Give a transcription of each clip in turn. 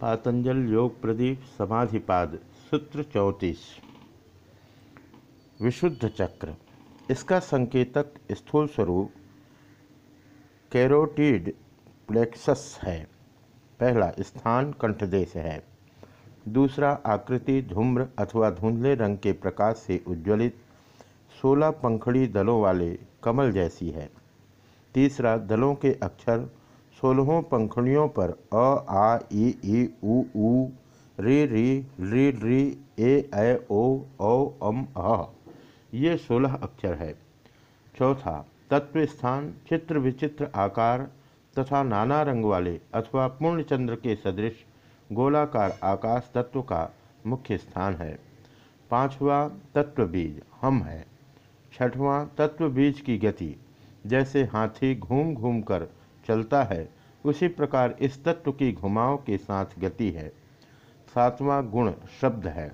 पातंजल योग प्रदीप समाधिपाद, सूत्र चौंतीस। विशुद्ध चक्र। इसका संकेतक स्थूल स्वरूप कैरोटिड प्लेक्सस है। पहला स्थान कंठदेश है। दूसरा आकृति धूम्र अथवा धुंधले रंग के प्रकाश से उज्ज्वलित सोलह पंखड़ी दलों वाले कमल जैसी है। तीसरा दलों के अक्षर सोलहों पंखुड़ियों पर अ, आ, ई ई, उ ऊ रे, री री री, ए ए ओ, औ, अम, अ। ये सोलह अक्षर है। चौथा तत्व स्थान चित्र विचित्र आकार तथा नाना रंग वाले अथवा पूर्णचंद्र के सदृश गोलाकार आकाश तत्व का मुख्य स्थान है। पांचवा, तत्व बीज, हम है। छठवां, तत्व बीज की गति, जैसे हाथी घूम घूम कर चलता है। उसी प्रकार इस तत्व की घुमाव के साथ गति है। सातवां गुण शब्द है।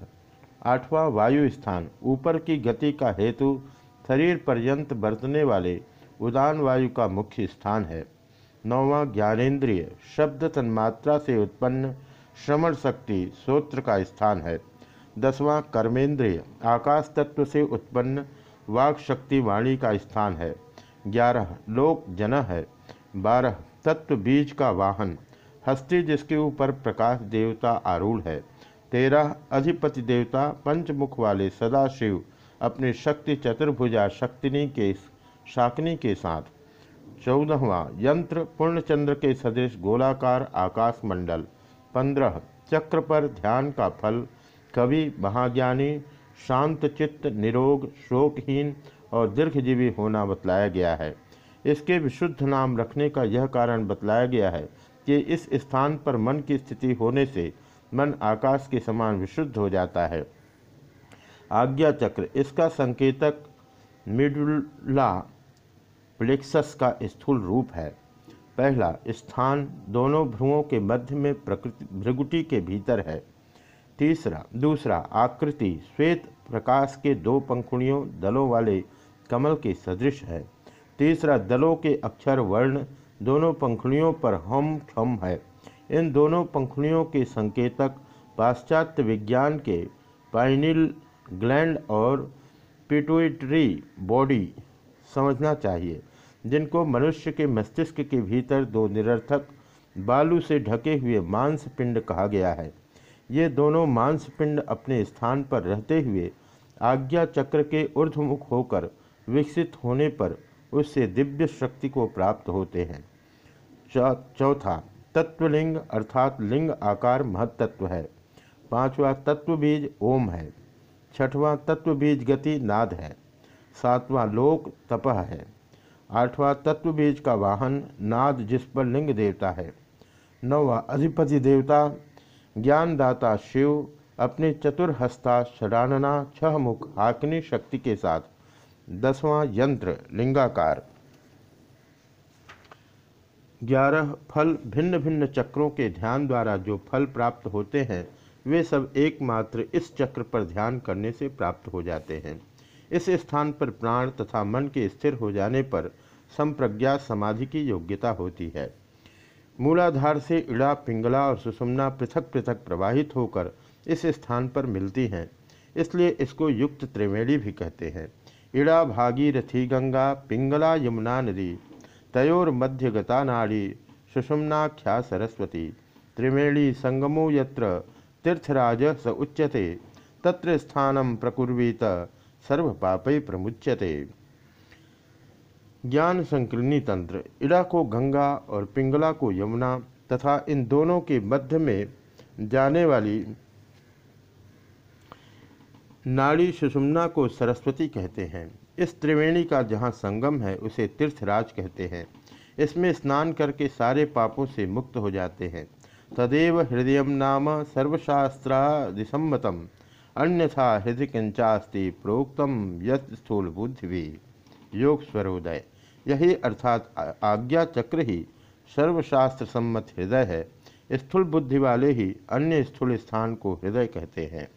आठवां वायु स्थान। ऊपर की गति का हेतु शरीर पर्यंत बरतने वाले उदान वायु का मुख्य स्थान है। नौवां ज्ञानेन्द्रिय। शब्द तन्मात्रा से उत्पन्न श्रवण शक्ति सोत्र का स्थान है। दसवां कर्मेंद्रिय। आकाश तत्व से उत्पन्न वाक शक्ति वाणी का स्थान है। ग्यारह। लोक जन है। बारह, तत्व बीज का वाहन। हस्ती जिसके ऊपर प्रकाश देवता आरूढ़ है। तेरह, अधिपति देवता, पंचमुख वाले सदाशिव, अपने शक्ति चतुर्भुजा शक्तिनी के शाकनी के साथ। चौदहवा, यंत्र, पूर्णचंद्र के सदृश गोलाकार आकाश मंडल। पंद्रह, चक्र पर ध्यान का फल, कवि, महाज्ञानी, शांत चित्त, निरोग, शोकहीन और दीर्घजीवी होना बतलाया गया है। इसके विशुद्ध नाम रखने का यह कारण बतलाया गया है कि इस स्थान पर मन की स्थिति होने से मन आकाश के समान विशुद्ध हो जाता है। आज्ञा चक्र, इसका संकेतक मिडुला प्लेक्सस का स्थूल रूप है। पहला, स्थान दोनों भ्रुवों के मध्य में प्रकृति भृगुटी के भीतर है। तीसरा, दूसरा, आकृति, श्वेत प्रकाश के दो पंखुड़ियों, दलों वाले कमल के सदृश है। तीसरा, दलों के अक्षर वर्ण, दोनों पंखुड़ियों पर हम क्षम है। इन दोनों पंखुड़ियों के संकेतक पाश्चात्य विज्ञान के पाइनिल ग्लैंड और पिटुइटरी बॉडी समझना चाहिए, जिनको मनुष्य के मस्तिष्क के भीतर दो निरर्थक बालू से ढके हुए मांस पिंड कहा गया है। ये दोनों मांस पिंड अपने स्थान पर रहते हुए आज्ञा चक्र के ऊर्ध्वमुख होकर विकसित होने पर उससे दिव्य शक्ति को प्राप्त होते हैं। चौथा, तत्वलिंग अर्थात लिंग आकार महत्त्व है। पांचवा तत्व बीज ओम है। छठवां तत्व बीज गति नाद है। सातवां, लोक तपह है। आठवां तत्व बीज का वाहन नाद जिस पर लिंग देवता है। नौवा, अधिपति देवता, ज्ञानदाता शिव, अपने चतुर्हस्ता षडानना छह मुख हाकनी शक्ति के साथ। दसवां यंत्र, लिंगाकार। ग्यारह, फल भिन्न भिन्न चक्रों के ध्यान द्वारा जो फल प्राप्त होते हैं, वे सब एकमात्र इस चक्र पर ध्यान करने से प्राप्त हो जाते हैं। इस स्थान पर प्राण तथा मन के स्थिर हो जाने पर संप्रज्ञा समाधि की योग्यता होती है। मूलाधार से इड़ा, पिंगला और सुषुम्ना पृथक पृथक प्रवाहित होकर इस स्थान पर मिलती हैं, इसलिए इसको युक्त त्रिवेणी भी कहते हैं। इड़ा भागीरथी गंगा पिंगला, यमुना नदी, तयोर मध्य गता नाड़ी सुषुम्नाख्या सरस्वती, त्रिवेणी संगमो यत्र, तीर्थराज स उच्यते, तत्र स्थानम प्रकुर्वीत, सर्व पापय प्रमुच्यते। ज्ञान संकीर्णी तंत्र, इड़ा को गंगा और पिंगला को यमुना तथा इन दोनों के मध्य में जाने वाली नाड़ी सुषुम्ना को सरस्वती कहते हैं। इस त्रिवेणी का जहाँ संगम है, उसे तीर्थराज कहते हैं। इसमें स्नान करके सारे पापों से मुक्त हो जाते हैं। तदेव हृदय नाम सर्वशास्त्रादिसम्मतम अन्यथा हृदय किंचास्ति प्रोक्तम यथ स्थूल बुद्धि भी योग स्वरोदय। यही अर्थात आज्ञा चक्र ही सर्वशास्त्र सम्मत हृदय है। स्थूल बुद्धि वाले ही अन्य स्थूल स्थान को हृदय कहते हैं।